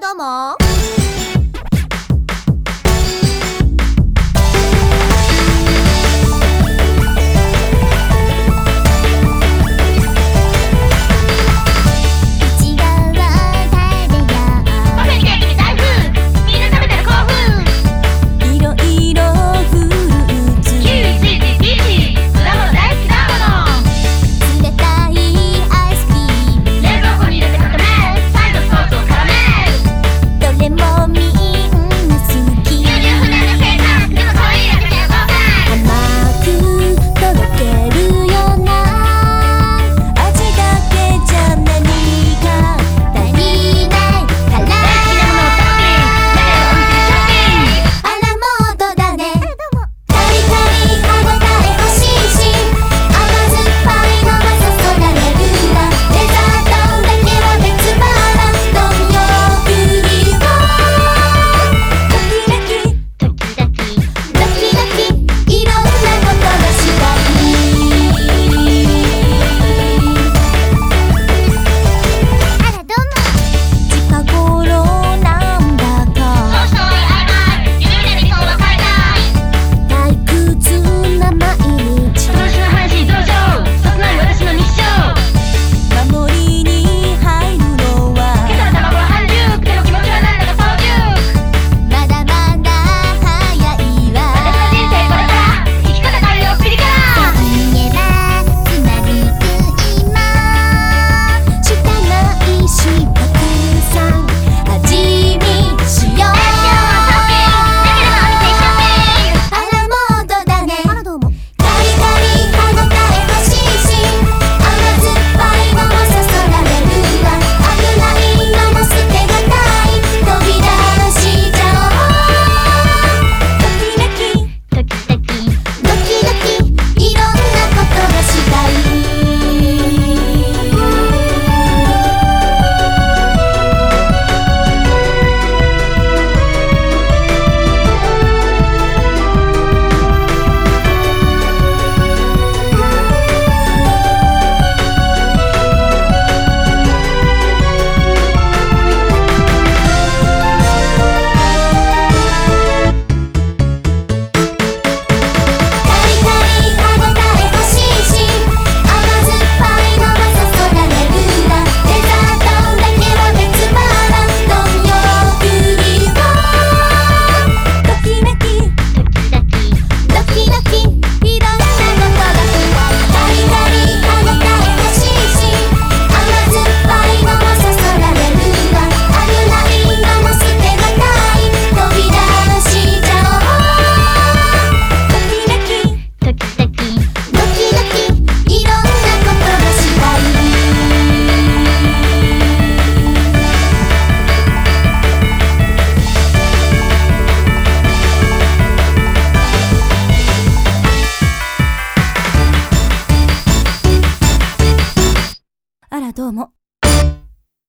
多う。どうも。